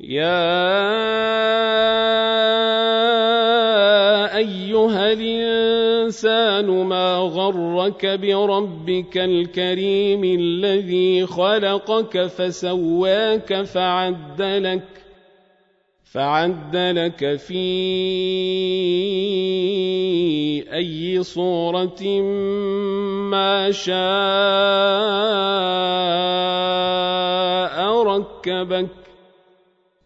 يا أيها الإنسان ما غرك بربك الكريم الذي خلقك فسواك فعدلك فعدلك في أي صورة ما شاء ركبك.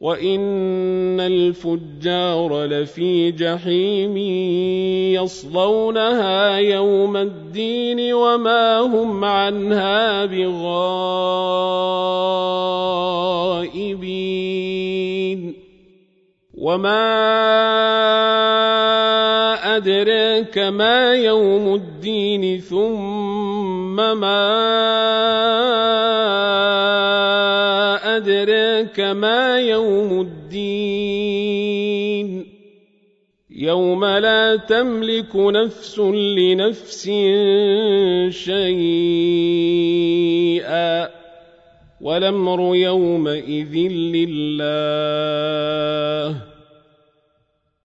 وان الفجار لفي جحيم يصلونها يوم الدين وما هم عنها بغائبين وما ادريك ما يوم الدين ثم ما أدراك ما يوم الدين. يوم لا تملك نفس لنفس شيئا والأمر يومئذ لله.